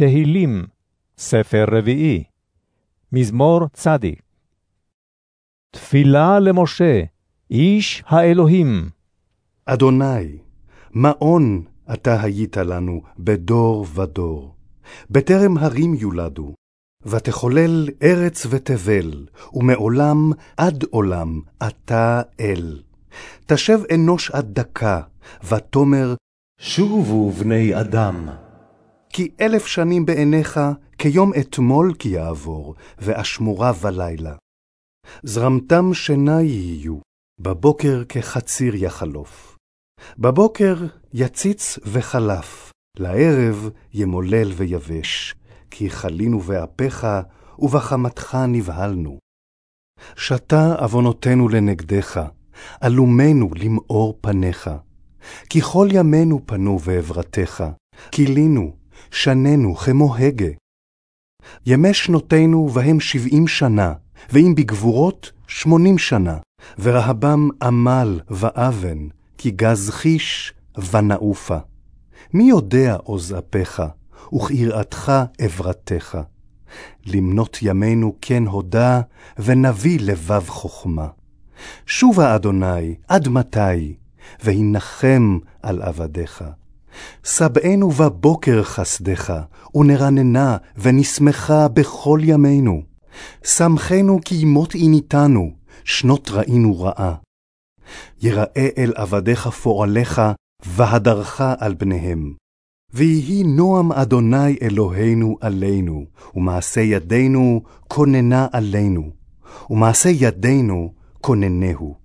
תהילים, ספר רביעי, מזמור צדי. תפילה למשה, איש האלוהים. אדוני, מעון אתה היית לנו בדור ודור. בטרם הרים יולדו, ותחולל ארץ ותבל, ומעולם עד עולם אתה אל. תשב אנוש עד דקה, ותאמר, שובו בני אדם. כי אלף שנים בעיניך, כיום אתמול כי יעבור, ואשמורה בלילה. זרמתם שינה יהיו, בבוקר כחציר יחלוף. בבוקר יציץ וחלף, לערב ימולל ויבש, כי חלינו באפיך, ובחמתך נבהלנו. שתה עוונותינו לנגדך, עלומנו למאור פניך. כי כל ימינו פנו בעברתך, כילינו, שננו כמו הגה. ימי שנותינו בהם שבעים שנה, ואם בגבורות שמונים שנה, ורהבם עמל ואבן, כי גז חיש ונעופה. מי יודע עוז אפיך, וכיראתך עברתך. למנות ימינו כן הודה, ונביא לבב חכמה. שובה אדוני, עד מתי? והנחם על עבדיך. שבענו בבוקר חסדך, ונרננה ונשמחה בכל ימינו. שמחנו כי ימות עיניתנו, שנות ראינו רעה. יראה אל עבדיך פועליך, והדרך על בניהם. ויהי נועם אדוני אלוהינו עלינו, ומעשה ידינו כוננה עלינו, ומעשה ידינו כוננהו.